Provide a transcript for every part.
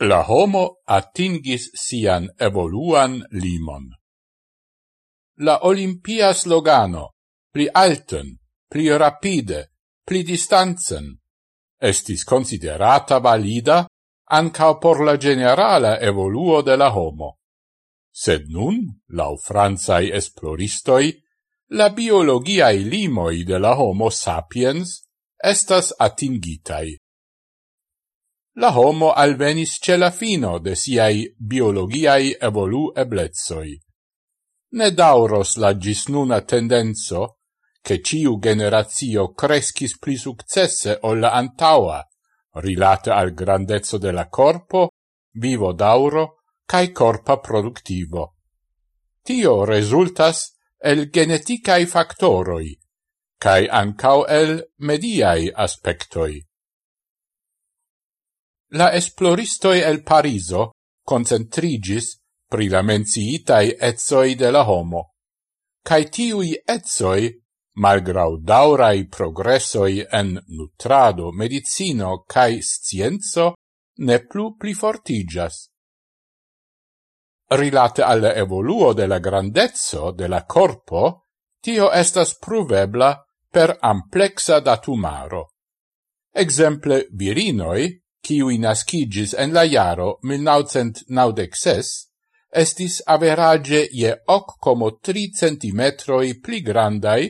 la homo atingis sian evoluan limon. La Olimpia slogano, pli alten, pli rapide, pli distanzen, estis considerata valida ancao por la generala evoluo de la homo. Sed nun, lau franzai esploristoi, la biologiae limoi de la homo sapiens estas atingitai la homo alvenis ce la fino de siai biologiai evolu eblezoi. Ne dauros la gisnuna tendenzo, che ciu generatio crescis pli successe o la antaua, rilate al grandezzo della corpo, vivo dauro, cae corpa productivo. Tio resultas el geneticae factoroi, cae ancau el mediae aspectoi la esploristoi el Pariso concentrigis pri la menciitai etsoi de la homo. cae tiui etsoi, malgrau daurai progressoi en nutrado, medicino cae scienzo, ne plu plifortigas. Rilate al evoluo de la grandezzo de la corpo, tio estas pruvebla per amplexa datumaro. Exemple virinoi kiui nascigis en la jaro 1996, estis average je 8,3 centimetroi pli grandai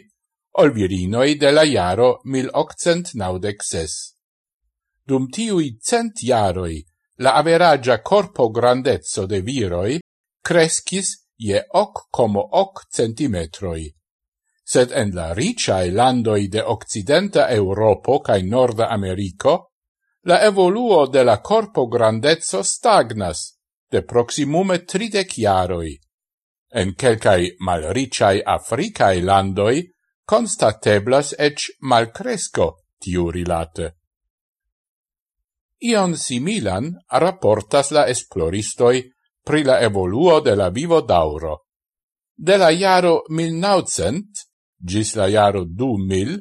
ol virinoi de la jaro 1896. Dum tiui cent jaroi la averagia corpo grandezzo de viroi crescis je 8,8 centimetroi. Sed en la riciae landoi de Occidenta Europo cae Norda Americo la evoluo de la corpo grandezzo stagnas de proximume tridec iaroi. En quelcae malriciae Africae landoi constateblas ec malcresco tiu rilate. Ion similan raportas la esploristoi pri la evoluo de la vivo dauro. De la iaro 1900 gis la iaro 2000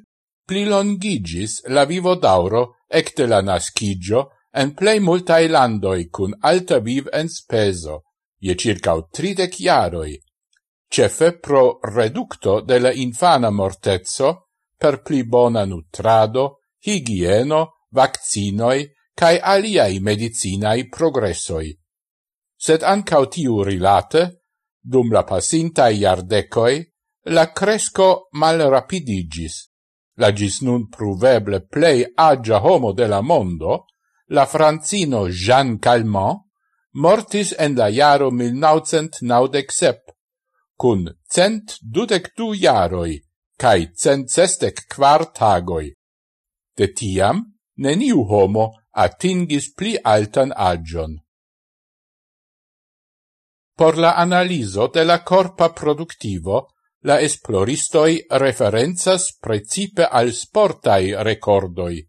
plilongigis la vivo dauro ecte la nascigio en plei multae landoi cun alta viv en speso, je circa 30 iaroi, cefe pro reducto de la infana mortezzo per pli bona nutrado, higieno, vaccinoi, cae aliai medicinae progressoi. Sed ancau tiu rilate, dum la pasintai iardecoi, la cresco mal rapidigis la gis nun pruveble plei agia homo de la mondo, la francino Jean Calment, mortis en la jaro 1997, cun cent dudec du jaroi, cae cent sestec quar tagoi. De tiam, neniu homo atingis pli altan agion. Por la analiso de la corpa productivo la esploristoi referenzas precipe al sportai recordoi.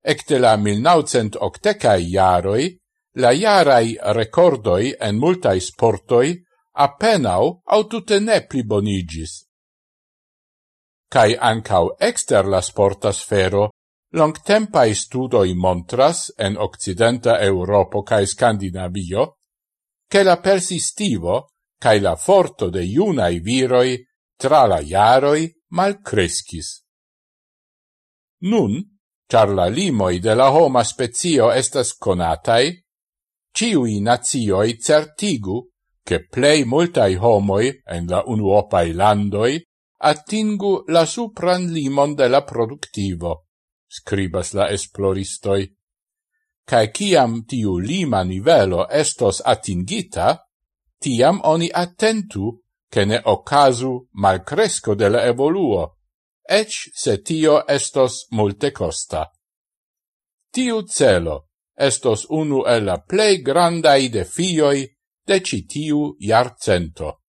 Ecte la 1980-ai jaroi, la jarai recordoi en multai sportoi appenau au tute ne plibonigis. Cai ancau exter la sporta sfero, longtempai studoi montras en occidenta Europo cae Scandinavio, che la persistivo cae la forto de iunai viroi tra la iaroi mal crescis. Nun, char la limoi de la homa spezio estas conatai, ciui nazioi certigu che plei multai homoi en la unuopai landoi attingu la supran limon de la productivo, scribas la esploristoi. Cae ciam tiu lima nivelo estos attingita, tiam oni attentu che ne ocasu malcresco de la evoluo, ec se tio estos multe costa. Tiu celo estos unu el la plei grandai defioi de citiu iarcento.